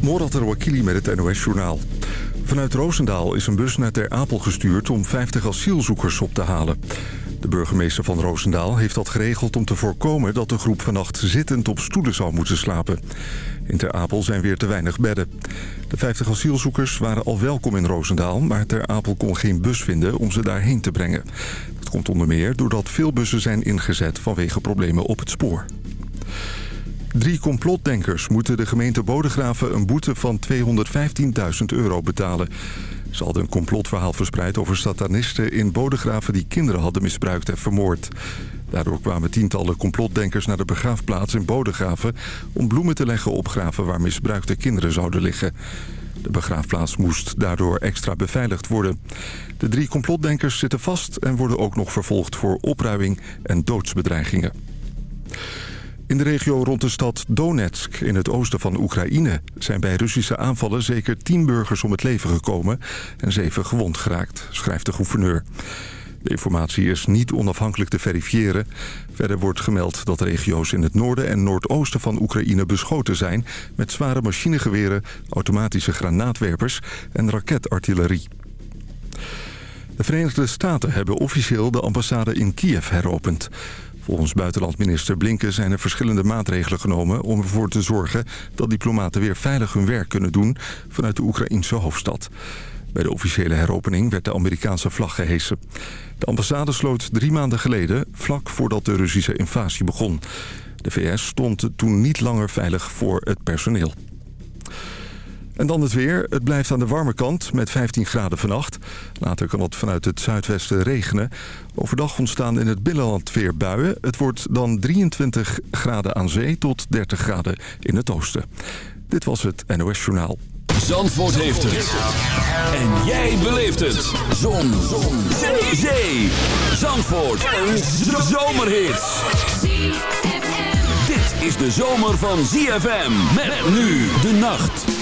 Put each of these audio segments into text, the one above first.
Morat Wakili met het NOS-journaal. Vanuit Roosendaal is een bus naar Ter Apel gestuurd om 50 asielzoekers op te halen. De burgemeester van Roosendaal heeft dat geregeld om te voorkomen... dat de groep vannacht zittend op stoelen zou moeten slapen. In Ter Apel zijn weer te weinig bedden. De 50 asielzoekers waren al welkom in Roosendaal... maar Ter Apel kon geen bus vinden om ze daarheen te brengen. Dat komt onder meer doordat veel bussen zijn ingezet vanwege problemen op het spoor. Drie complotdenkers moeten de gemeente Bodegraven een boete van 215.000 euro betalen. Ze hadden een complotverhaal verspreid over satanisten in Bodegraven die kinderen hadden misbruikt en vermoord. Daardoor kwamen tientallen complotdenkers naar de begraafplaats in Bodegraven... om bloemen te leggen op graven waar misbruikte kinderen zouden liggen. De begraafplaats moest daardoor extra beveiligd worden. De drie complotdenkers zitten vast en worden ook nog vervolgd voor opruiming en doodsbedreigingen. In de regio rond de stad Donetsk in het oosten van Oekraïne... zijn bij Russische aanvallen zeker tien burgers om het leven gekomen... en zeven gewond geraakt, schrijft de gouverneur. De informatie is niet onafhankelijk te verifiëren. Verder wordt gemeld dat regio's in het noorden en noordoosten van Oekraïne beschoten zijn... met zware machinegeweren, automatische granaatwerpers en raketartillerie. De Verenigde Staten hebben officieel de ambassade in Kiev heropend. Volgens buitenlandminister Blinken zijn er verschillende maatregelen genomen... om ervoor te zorgen dat diplomaten weer veilig hun werk kunnen doen... vanuit de Oekraïnse hoofdstad. Bij de officiële heropening werd de Amerikaanse vlag gehesen. De ambassade sloot drie maanden geleden, vlak voordat de Russische invasie begon. De VS stond toen niet langer veilig voor het personeel. En dan het weer. Het blijft aan de warme kant met 15 graden vannacht. Later kan het vanuit het zuidwesten regenen. Overdag ontstaan in het binnenland weer buien. Het wordt dan 23 graden aan zee tot 30 graden in het oosten. Dit was het NOS Journaal. Zandvoort heeft het. En jij beleeft het. Zon. Zon. Zee. Zee. Zandvoort. Een zomerhit. Dit is de zomer van ZFM. Met nu de nacht.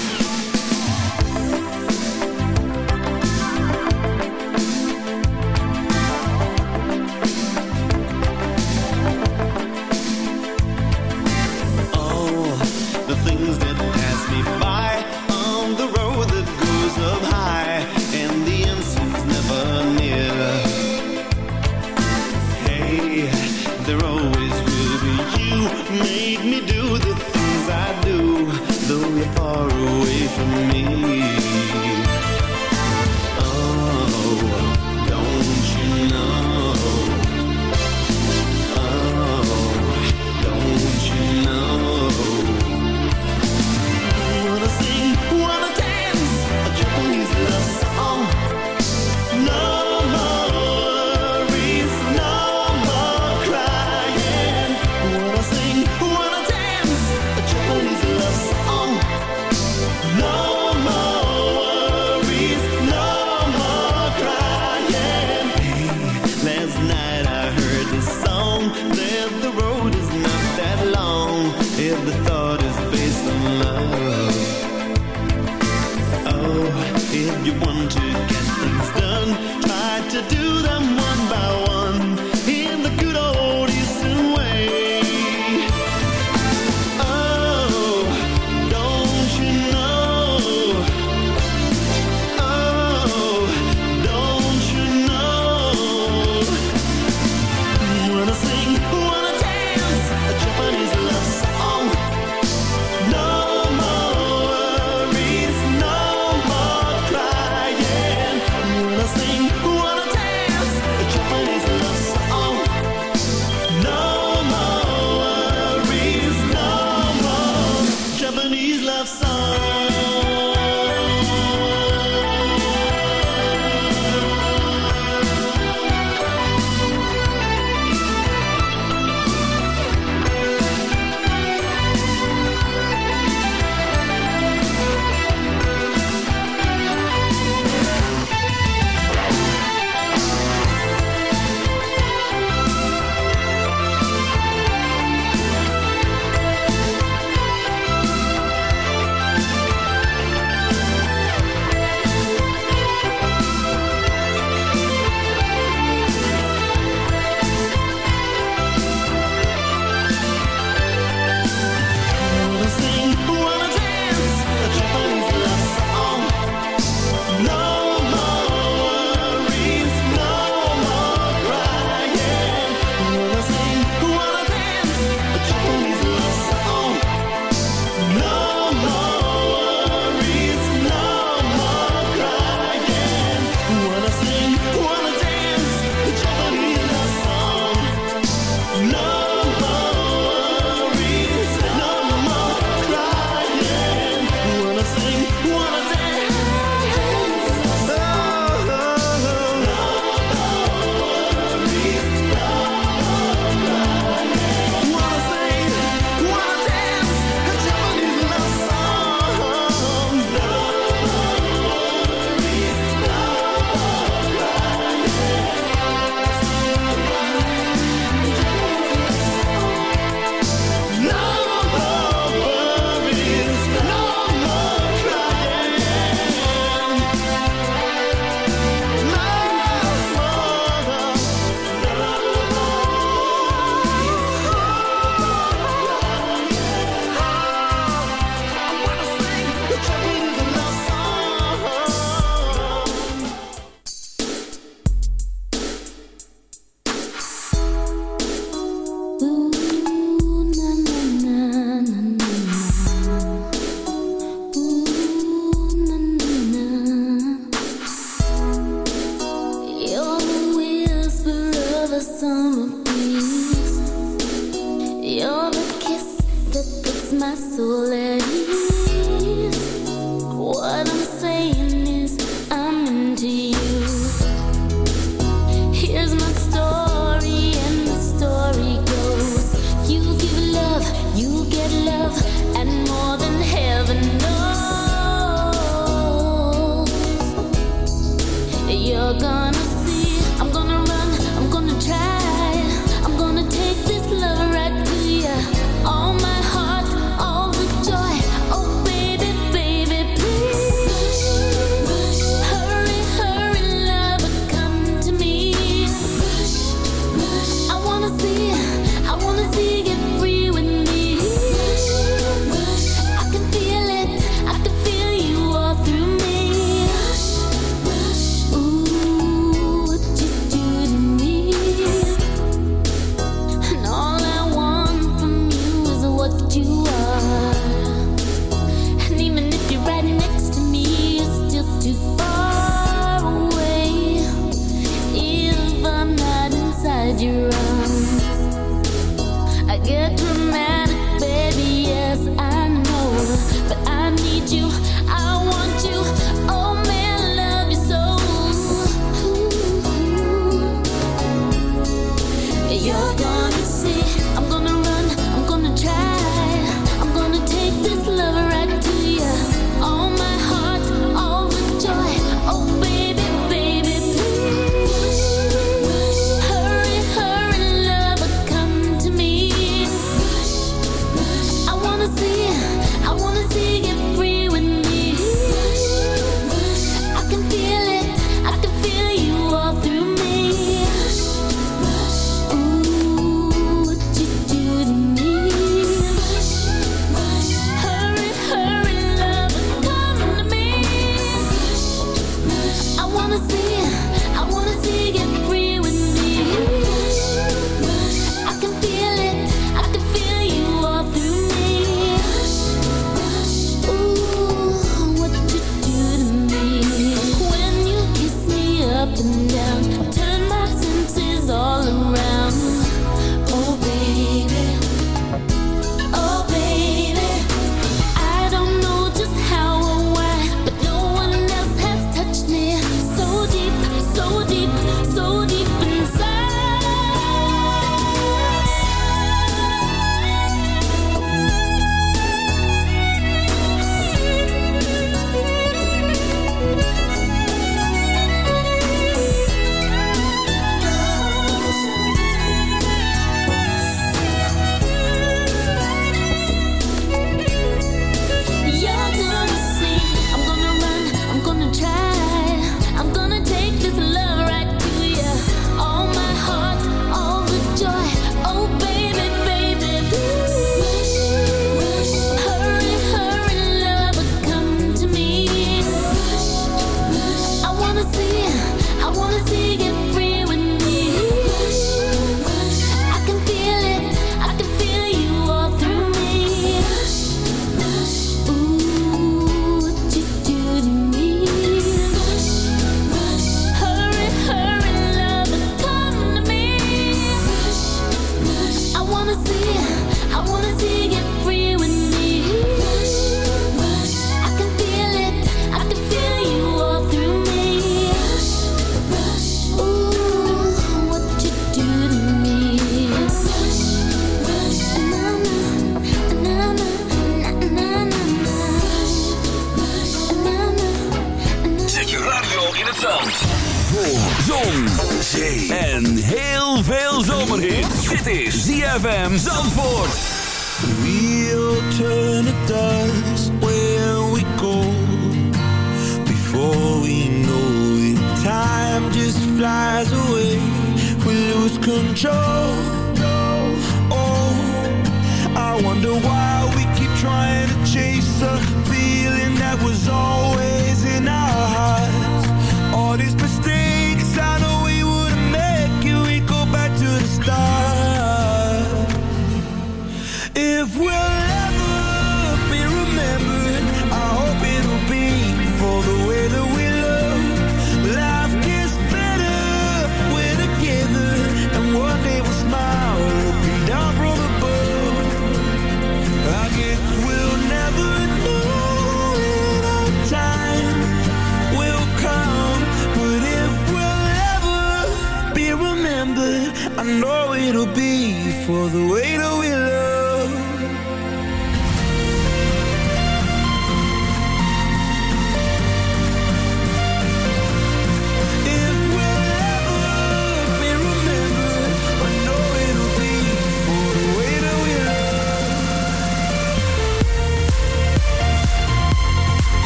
a feeling that was all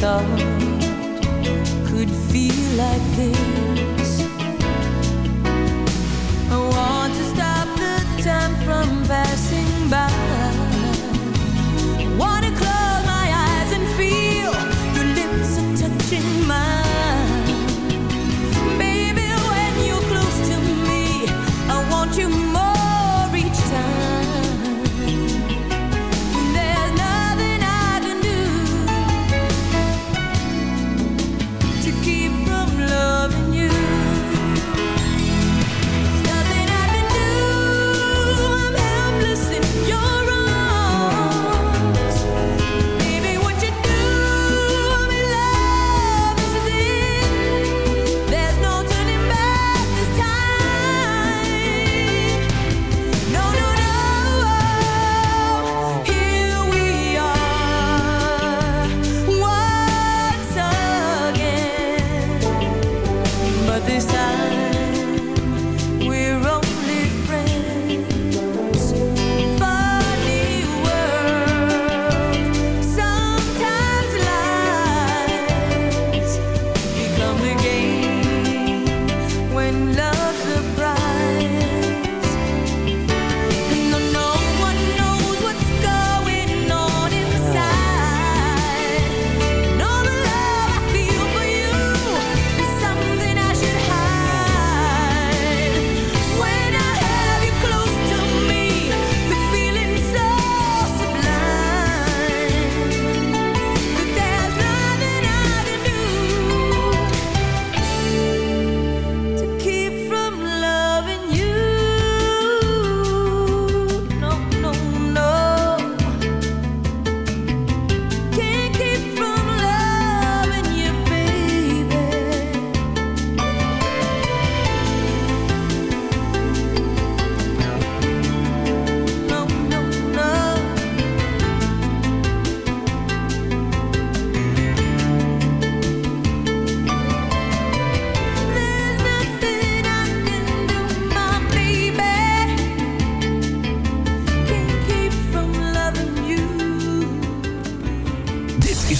到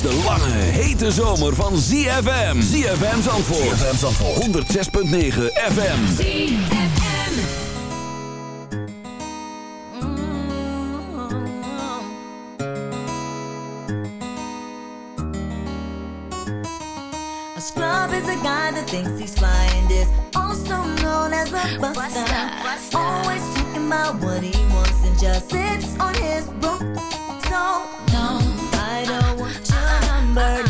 de lange, hete zomer van ZFM. ZFM Zandvoort. ZFM Zandvoort. 106.9 FM. ZFM. A scrub is a guy that thinks he's flying is also known as a buster. Always talking about what he wants and just sits on his broke Bloomberg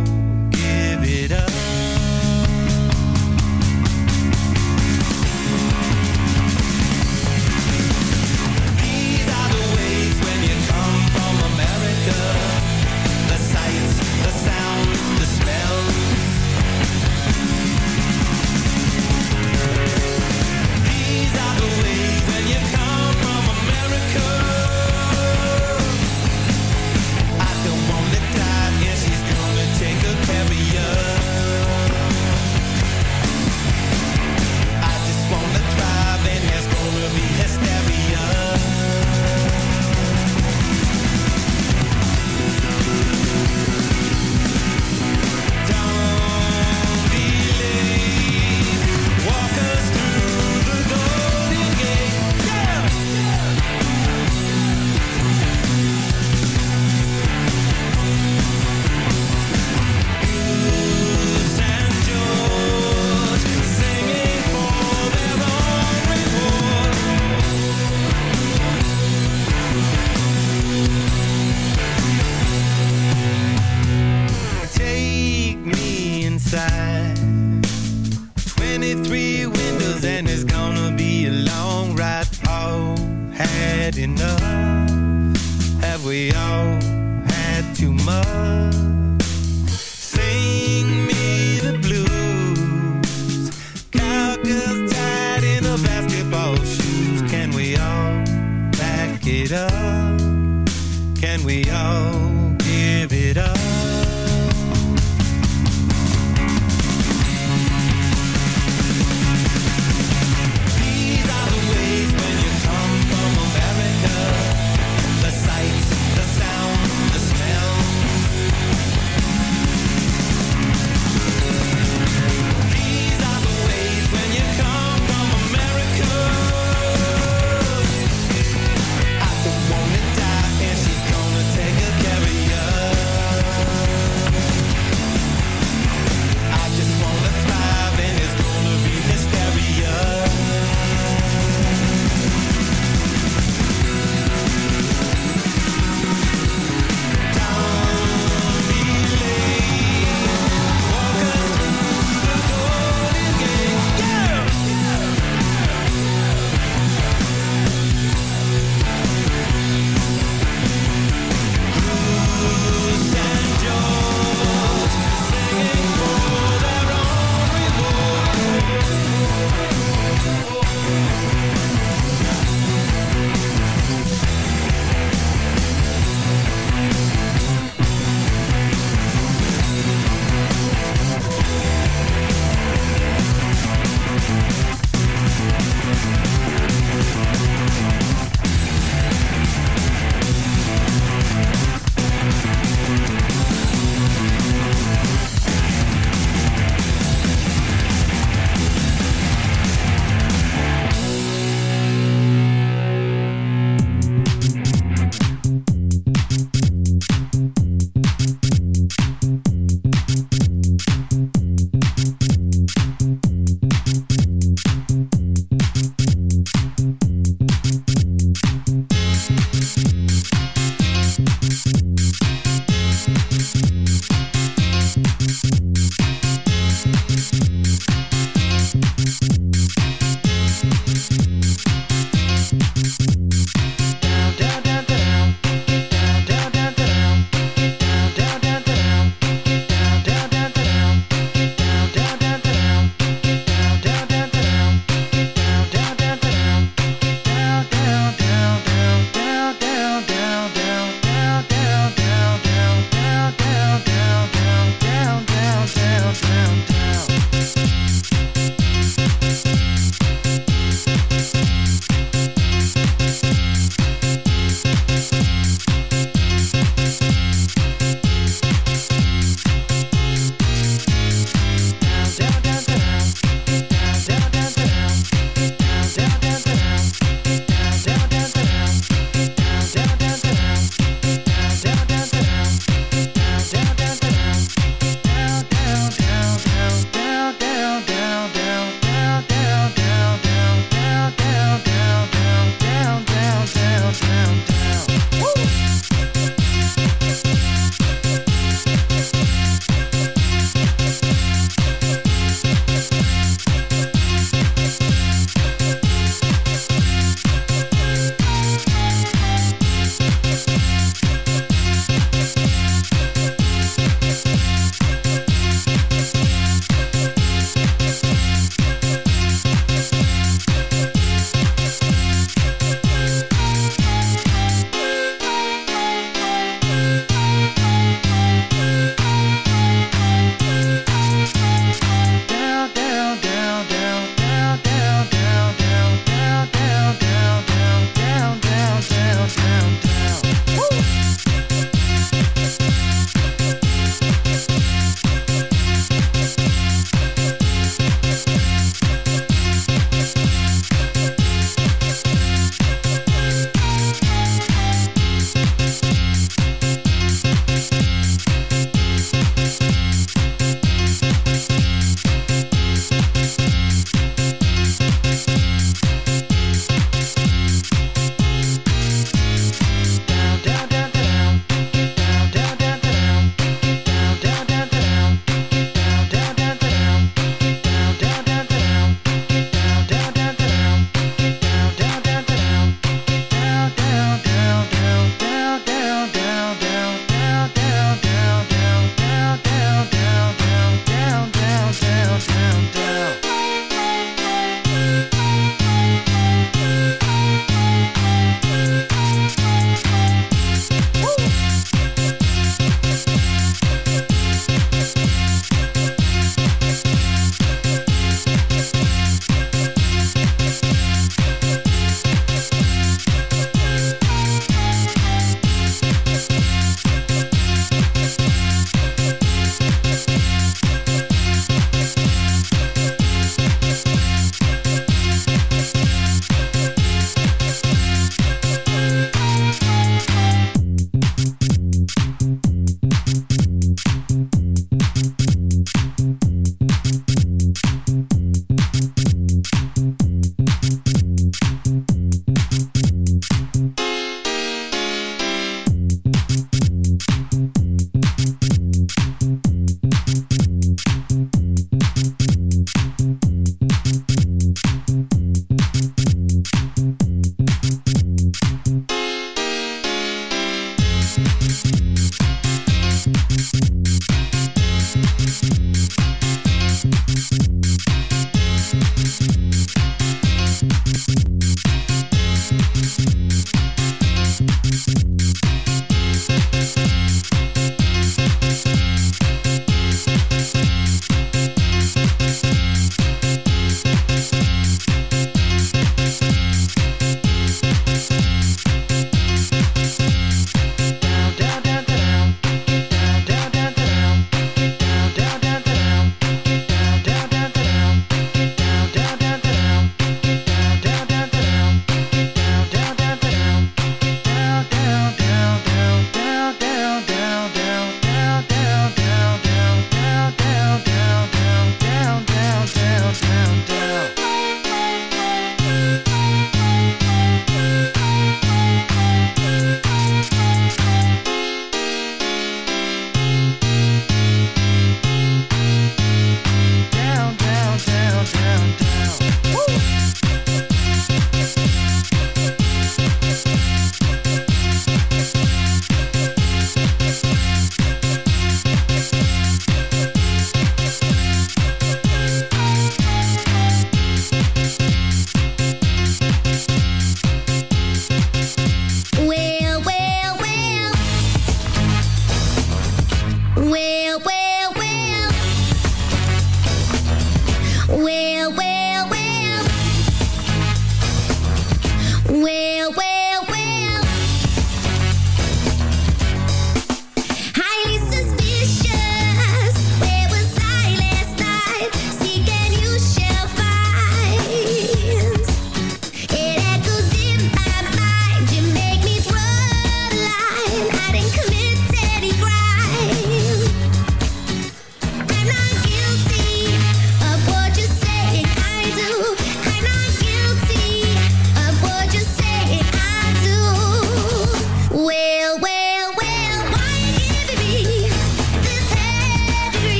gonna be a long ride. All had enough. Have we all had too much?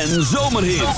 En zomerhits.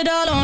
it all on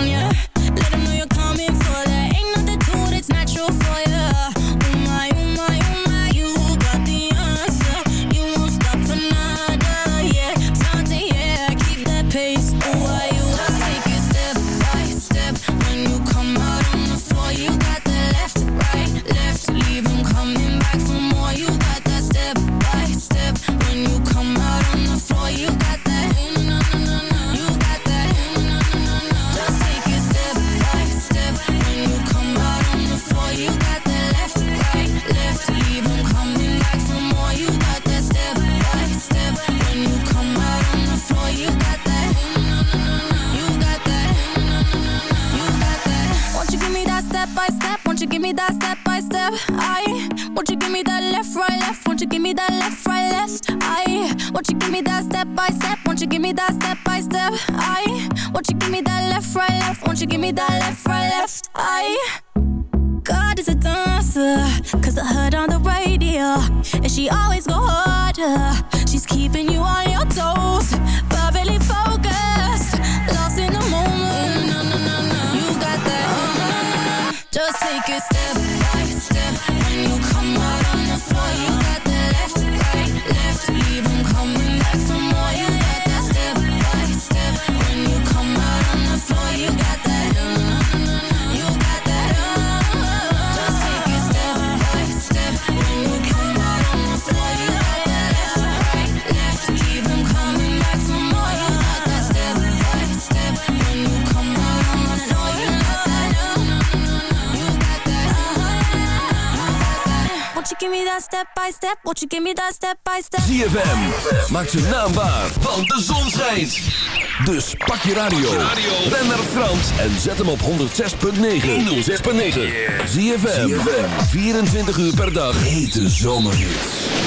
won't you give me that left, right, left eye? God is a dancer, cause I heard on the radio, and she always go harder step by step. Won't you give me step by step? ZFM, maak zijn naambaar van want de zon schijnt. Dus pak je radio, ben naar Frans en zet hem op 106.9. 106.9. ZFM, 24 uur per dag. Hete zomerhits.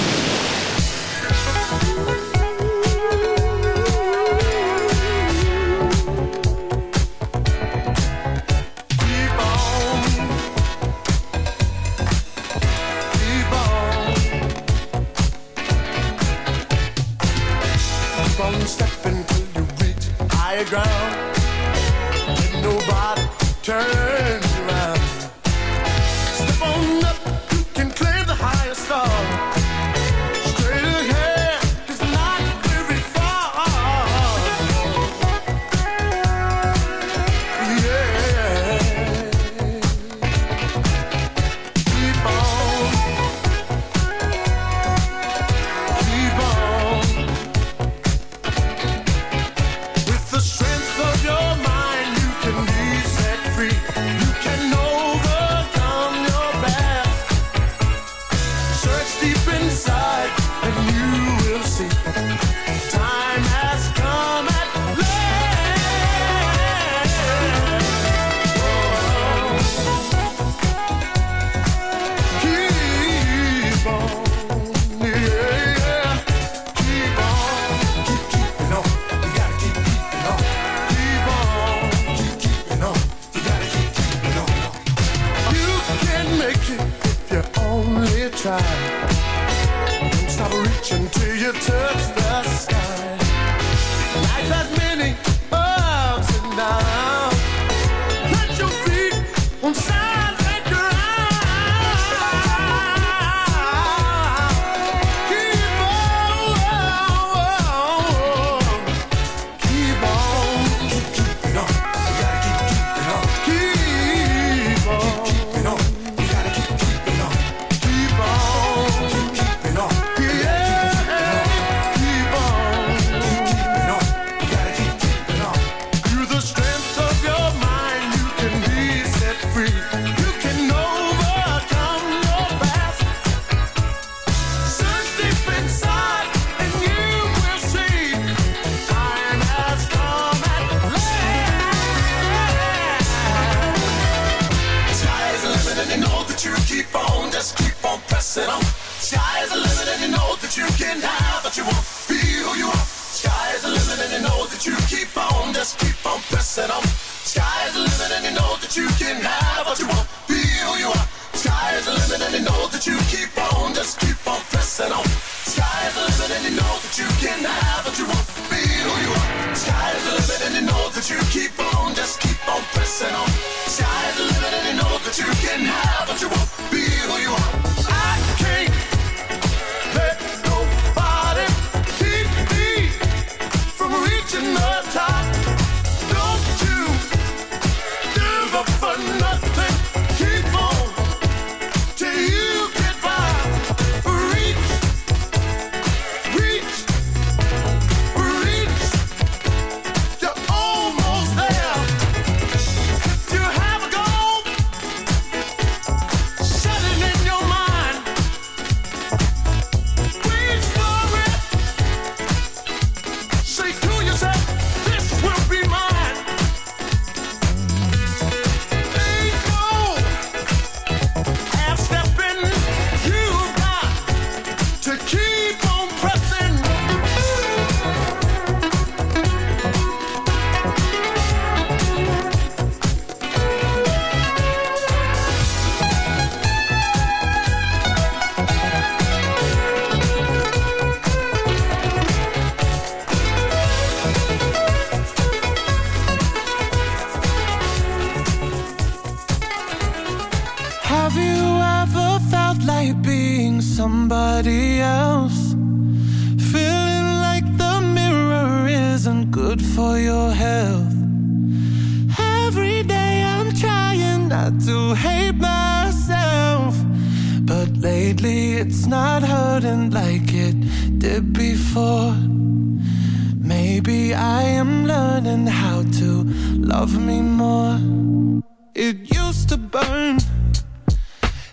used to burn.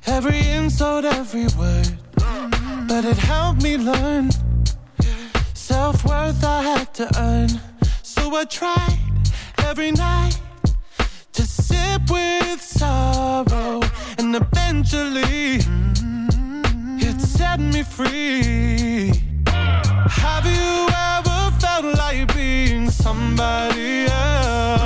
Every insult, every word. But it helped me learn. Self-worth I had to earn. So I tried every night To sip with sorrow. And eventually It set me free. Have you ever felt like being somebody else?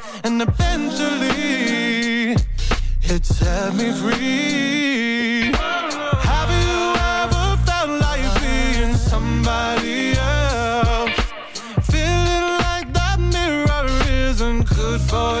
and eventually it set me free. Have you ever felt like being somebody else? Feeling like that mirror isn't good for you.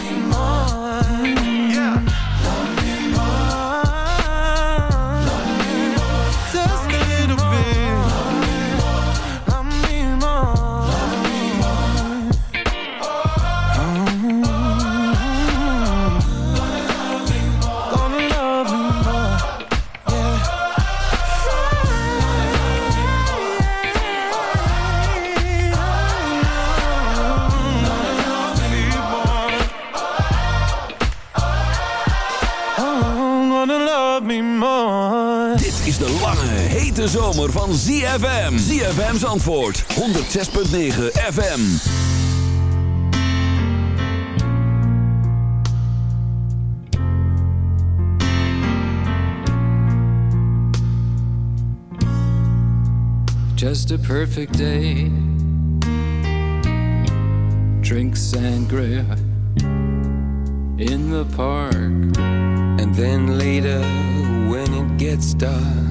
zomer van ZFM. ZFM's antwoord. 106.9 FM. Just a perfect day. Drink sangria in the park. And then later when it gets dark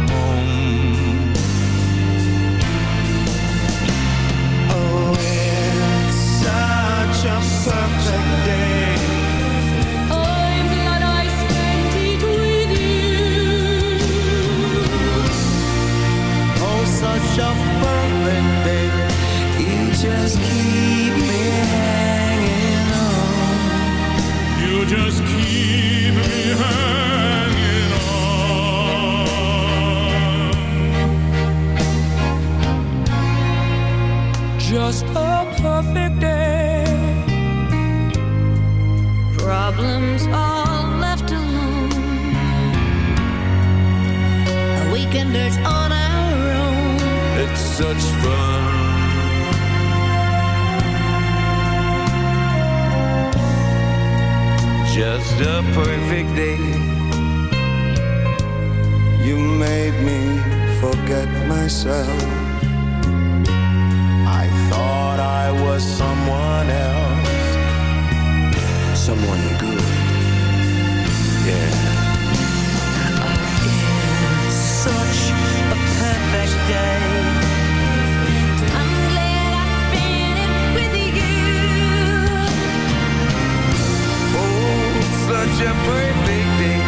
Just a perfect day. Problems all left alone. Weekenders on our own. It's such fun. Just a perfect day. You made me forget myself. I thought I was someone else. Someone good. Yeah. It's such a perfect day. I'm glad I spent it with you. Oh, such a perfect day.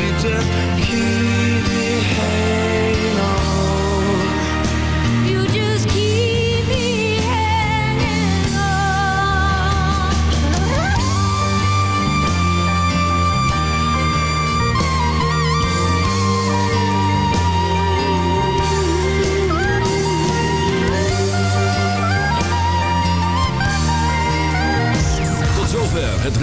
You just keep me hanging on.